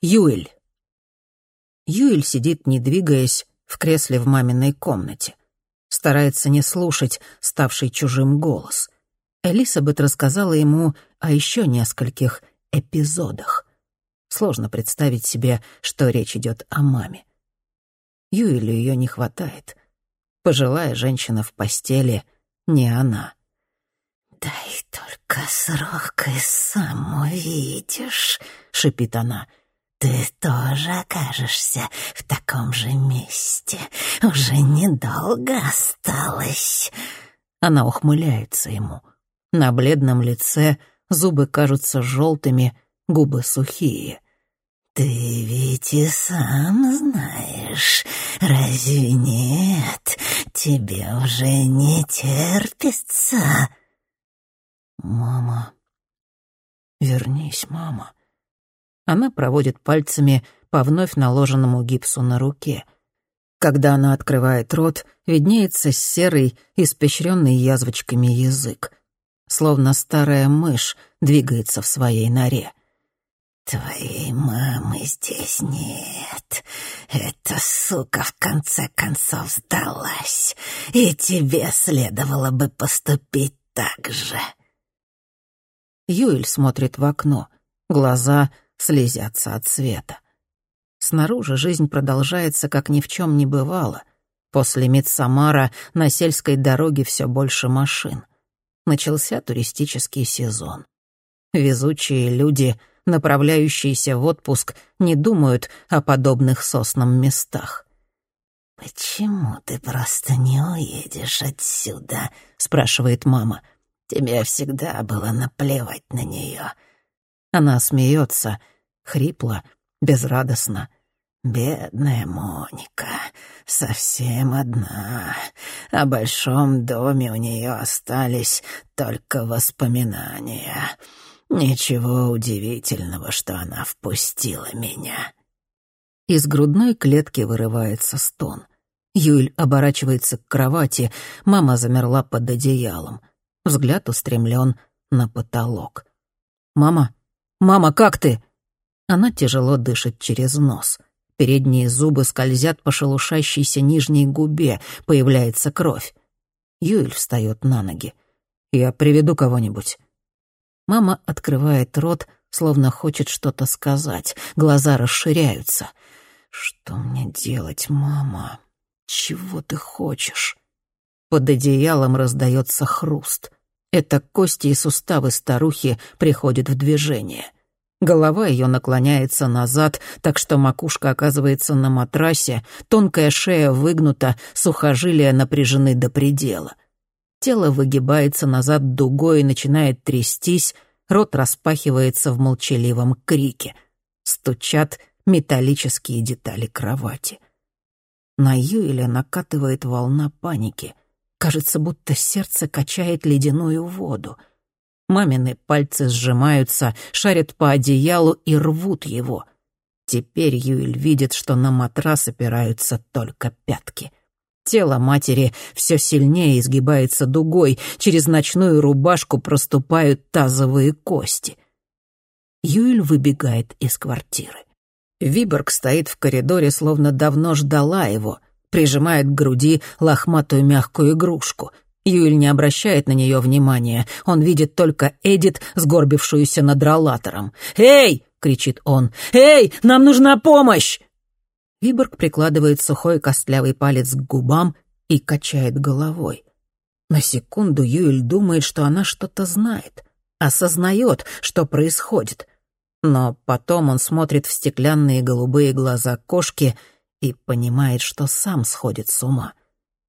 Юэль. Юэль сидит, не двигаясь, в кресле в маминой комнате. Старается не слушать ставший чужим голос. Элисабет рассказала ему о еще нескольких эпизодах. Сложно представить себе, что речь идет о маме. Юэлю ее не хватает. Пожилая женщина в постели — не она. «Дай только срок и сам увидишь», — шипит она. «Ты тоже окажешься в таком же месте. Уже недолго осталось». Она ухмыляется ему. На бледном лице зубы кажутся желтыми, губы сухие. «Ты ведь и сам знаешь, разве нет? Тебе уже не терпится». «Мама, вернись, мама». Она проводит пальцами по вновь наложенному гипсу на руке. Когда она открывает рот, виднеется серый, испещренный язвочками язык. Словно старая мышь двигается в своей норе. «Твоей мамы здесь нет. Эта сука в конце концов сдалась, и тебе следовало бы поступить так же». Юэль смотрит в окно. Глаза слезятся от света. Снаружи жизнь продолжается, как ни в чем не бывало. После Мидсамара на сельской дороге все больше машин. Начался туристический сезон. Везучие люди, направляющиеся в отпуск, не думают о подобных сосном местах. «Почему ты просто не уедешь отсюда?» — спрашивает мама. «Тебе всегда было наплевать на нее. Она смеется, хрипло, безрадостно. «Бедная Моника, совсем одна. О большом доме у нее остались только воспоминания. Ничего удивительного, что она впустила меня». Из грудной клетки вырывается стон. Юль оборачивается к кровати, мама замерла под одеялом. Взгляд устремлен на потолок. «Мама, «Мама, как ты?» Она тяжело дышит через нос. Передние зубы скользят по шелушащейся нижней губе, появляется кровь. Юэль встает на ноги. «Я приведу кого-нибудь». Мама открывает рот, словно хочет что-то сказать. Глаза расширяются. «Что мне делать, мама? Чего ты хочешь?» Под одеялом раздается хруст. Это кости и суставы старухи приходят в движение. Голова ее наклоняется назад, так что макушка оказывается на матрасе, тонкая шея выгнута, сухожилия напряжены до предела. Тело выгибается назад дугой и начинает трястись, рот распахивается в молчаливом крике. Стучат металлические детали кровати. На Юэля накатывает волна паники. Кажется, будто сердце качает ледяную воду. Мамины пальцы сжимаются, шарят по одеялу и рвут его. Теперь Юэль видит, что на матрас опираются только пятки. Тело матери все сильнее изгибается дугой, через ночную рубашку проступают тазовые кости. Юэль выбегает из квартиры. Виборг стоит в коридоре, словно давно ждала его — прижимает к груди лохматую мягкую игрушку. Юэль не обращает на нее внимания. Он видит только Эдит, сгорбившуюся над ролатором. «Эй!» — кричит он. «Эй! Нам нужна помощь!» Виборг прикладывает сухой костлявый палец к губам и качает головой. На секунду Юэль думает, что она что-то знает, осознает, что происходит. Но потом он смотрит в стеклянные голубые глаза кошки — и понимает, что сам сходит с ума.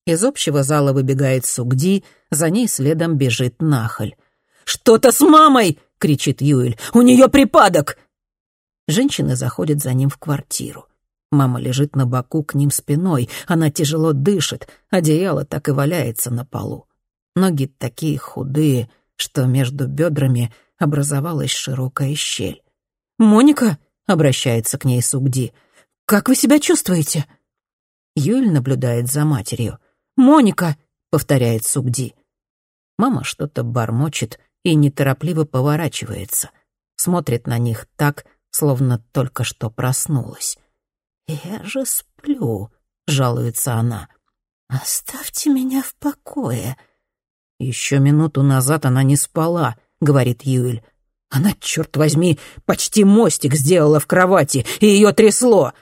Из общего зала выбегает Сугди, за ней следом бежит Нахаль. «Что-то с мамой!» — кричит Юэль. «У нее припадок!» Женщины заходят за ним в квартиру. Мама лежит на боку к ним спиной, она тяжело дышит, одеяло так и валяется на полу. Ноги такие худые, что между бедрами образовалась широкая щель. «Моника?» — обращается к ней Сугди — «Как вы себя чувствуете?» Юль наблюдает за матерью. «Моника!» — повторяет Сугди. Мама что-то бормочет и неторопливо поворачивается. Смотрит на них так, словно только что проснулась. «Я же сплю», — жалуется она. «Оставьте меня в покое». «Еще минуту назад она не спала», — говорит Юэль. «Она, черт возьми, почти мостик сделала в кровати, и ее трясло».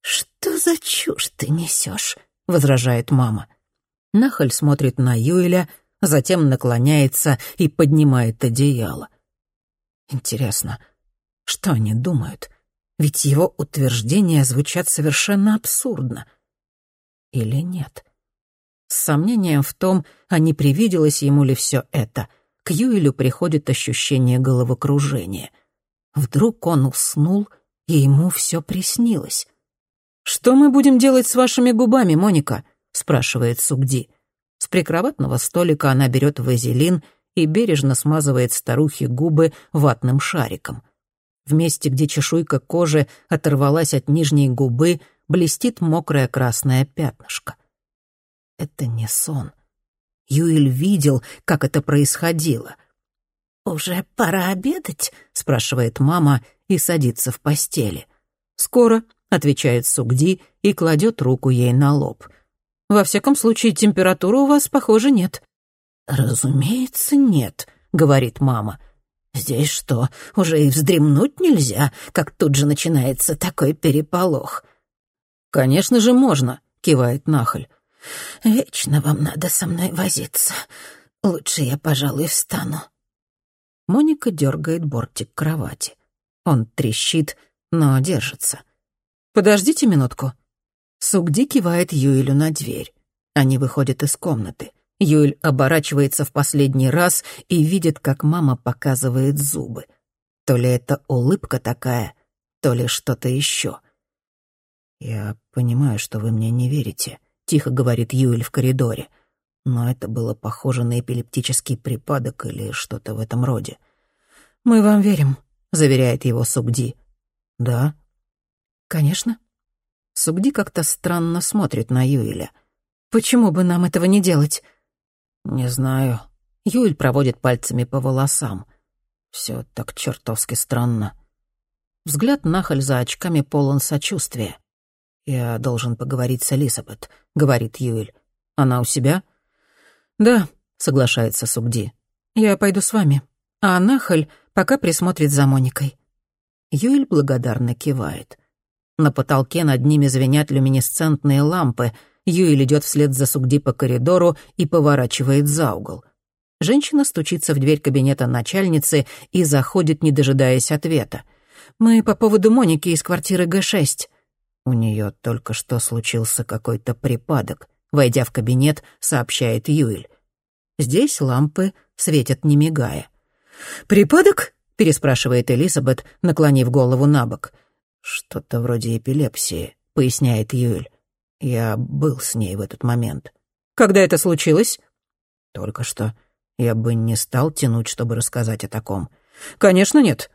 «Что за чушь ты несешь?» — возражает мама. Нахаль смотрит на Юэля, затем наклоняется и поднимает одеяло. Интересно, что они думают? Ведь его утверждения звучат совершенно абсурдно. Или нет? С сомнением в том, а не привиделось ему ли все это, к Юэлю приходит ощущение головокружения. Вдруг он уснул, и ему все приснилось. «Что мы будем делать с вашими губами, Моника?» — спрашивает Сугди. С прикроватного столика она берет вазелин и бережно смазывает старухе губы ватным шариком. В месте, где чешуйка кожи оторвалась от нижней губы, блестит мокрое красное пятнышко. Это не сон. Юэль видел, как это происходило. «Уже пора обедать?» — спрашивает мама и садится в постели. «Скоро», — отвечает Сугди и кладет руку ей на лоб. «Во всяком случае, температуры у вас, похоже, нет». «Разумеется, нет», — говорит мама. «Здесь что, уже и вздремнуть нельзя, как тут же начинается такой переполох?» «Конечно же можно», — кивает Нахаль. «Вечно вам надо со мной возиться. Лучше я, пожалуй, встану». Моника дергает бортик кровати. Он трещит, но держится. «Подождите минутку». Сугди кивает Юэлю на дверь. Они выходят из комнаты. Юэль оборачивается в последний раз и видит, как мама показывает зубы. То ли это улыбка такая, то ли что-то еще. «Я понимаю, что вы мне не верите», — тихо говорит Юэль в коридоре. «Но это было похоже на эпилептический припадок или что-то в этом роде». «Мы вам верим», — заверяет его Сугди. «Да?» «Конечно». Сугди как-то странно смотрит на Юэля. «Почему бы нам этого не делать?» «Не знаю». Юль проводит пальцами по волосам. Все так чертовски странно. Взгляд Нахаль за очками полон сочувствия. «Я должен поговорить с Элизабет», — говорит Юэль. «Она у себя?» «Да», — соглашается Сугди. «Я пойду с вами, а Нахаль пока присмотрит за Моникой». Юэль благодарно кивает. На потолке над ними звенят люминесцентные лампы. Юэль идет вслед за Сугди по коридору и поворачивает за угол. Женщина стучится в дверь кабинета начальницы и заходит, не дожидаясь ответа. «Мы по поводу Моники из квартиры Г-6». У нее только что случился какой-то припадок. Войдя в кабинет, сообщает Юэль. Здесь лампы светят не мигая. «Припадок?» — переспрашивает Элизабет, наклонив голову на бок. «Что-то вроде эпилепсии», — поясняет Юэль. «Я был с ней в этот момент». «Когда это случилось?» «Только что. Я бы не стал тянуть, чтобы рассказать о таком». «Конечно нет».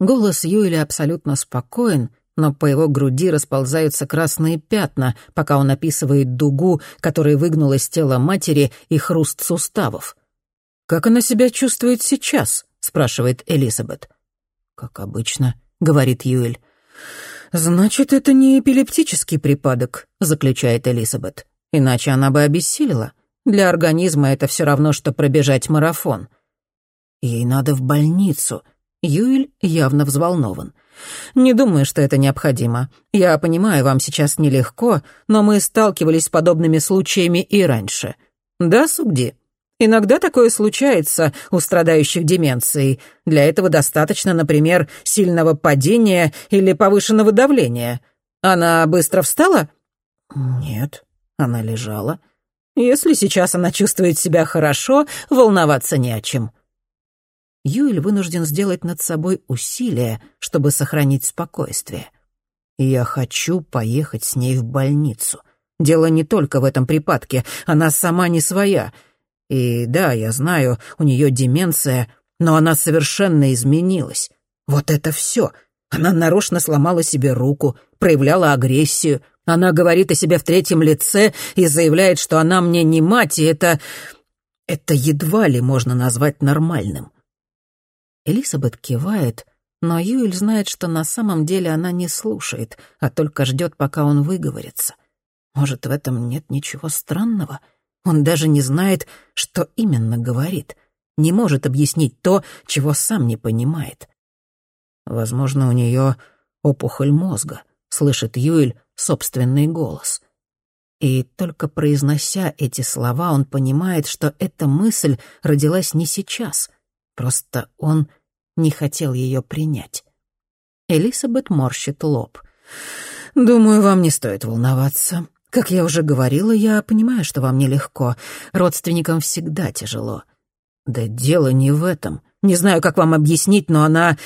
Голос Юэля абсолютно спокоен, но по его груди расползаются красные пятна, пока он описывает дугу, которая выгнула из тела матери и хруст суставов. «Как она себя чувствует сейчас?» — спрашивает Элизабет. «Как обычно», — говорит Юэль. «Значит, это не эпилептический припадок», — заключает Элизабет. «Иначе она бы обессилила. Для организма это все равно, что пробежать марафон». «Ей надо в больницу». Юэль явно взволнован. «Не думаю, что это необходимо. Я понимаю, вам сейчас нелегко, но мы сталкивались с подобными случаями и раньше. Да, Сугди?» Иногда такое случается у страдающих деменцией. Для этого достаточно, например, сильного падения или повышенного давления. Она быстро встала? Нет, она лежала. Если сейчас она чувствует себя хорошо, волноваться не о чем. Юэль вынужден сделать над собой усилие, чтобы сохранить спокойствие. Я хочу поехать с ней в больницу. Дело не только в этом припадке, она сама не своя — и да, я знаю, у нее деменция, но она совершенно изменилась. Вот это все. Она нарочно сломала себе руку, проявляла агрессию. Она говорит о себе в третьем лице и заявляет, что она мне не мать, и это... Это едва ли можно назвать нормальным. Элизабет кивает, Но Юэль знает, что на самом деле она не слушает, а только ждет, пока он выговорится. Может, в этом нет ничего странного? Он даже не знает, что именно говорит. Не может объяснить то, чего сам не понимает. Возможно, у нее опухоль мозга, слышит Юэль собственный голос. И только произнося эти слова, он понимает, что эта мысль родилась не сейчас. Просто он не хотел ее принять. Элисабет морщит лоб. «Думаю, вам не стоит волноваться. Как я уже говорила, я понимаю, что вам нелегко. Родственникам всегда тяжело. Да дело не в этом. Не знаю, как вам объяснить, но она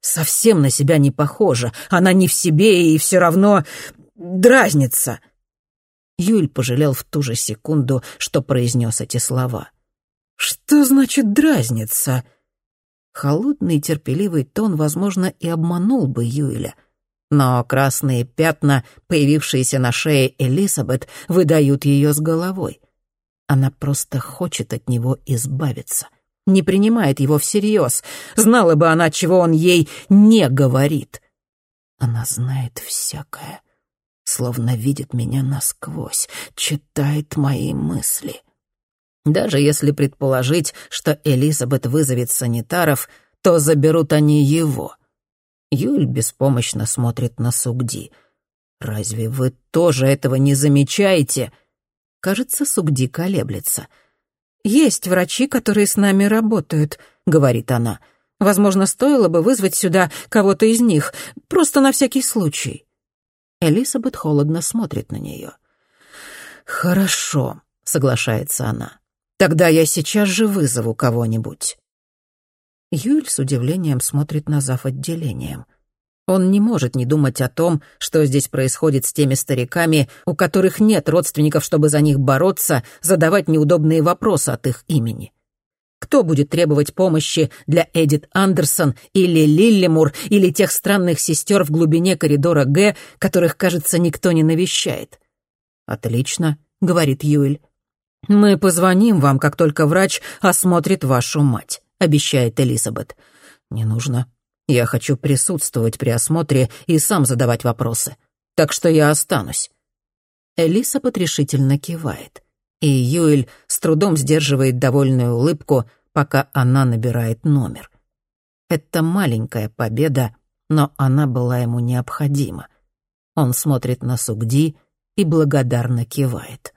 совсем на себя не похожа. Она не в себе и все равно дразнится». Юль пожалел в ту же секунду, что произнес эти слова. «Что значит дразнится?» Холодный терпеливый тон, возможно, и обманул бы Юэля. Но красные пятна, появившиеся на шее Элизабет, выдают ее с головой. Она просто хочет от него избавиться. Не принимает его всерьез. Знала бы она, чего он ей не говорит. Она знает всякое. Словно видит меня насквозь, читает мои мысли. Даже если предположить, что Элизабет вызовет санитаров, то заберут они его. Юль беспомощно смотрит на Сугди. «Разве вы тоже этого не замечаете?» Кажется, Сугди колеблется. «Есть врачи, которые с нами работают», — говорит она. «Возможно, стоило бы вызвать сюда кого-то из них, просто на всякий случай». Элизабет холодно смотрит на нее. «Хорошо», — соглашается она. Тогда я сейчас же вызову кого-нибудь». Юль с удивлением смотрит на зав. отделением. Он не может не думать о том, что здесь происходит с теми стариками, у которых нет родственников, чтобы за них бороться, задавать неудобные вопросы от их имени. Кто будет требовать помощи для Эдит Андерсон или Лиллимур или тех странных сестер в глубине коридора Г, которых, кажется, никто не навещает? «Отлично», — говорит Юэль. «Мы позвоним вам, как только врач осмотрит вашу мать», — обещает Элизабет. «Не нужно. Я хочу присутствовать при осмотре и сам задавать вопросы. Так что я останусь». Элизабет решительно кивает. И Юэль с трудом сдерживает довольную улыбку, пока она набирает номер. Это маленькая победа, но она была ему необходима. Он смотрит на Сугди и благодарно кивает.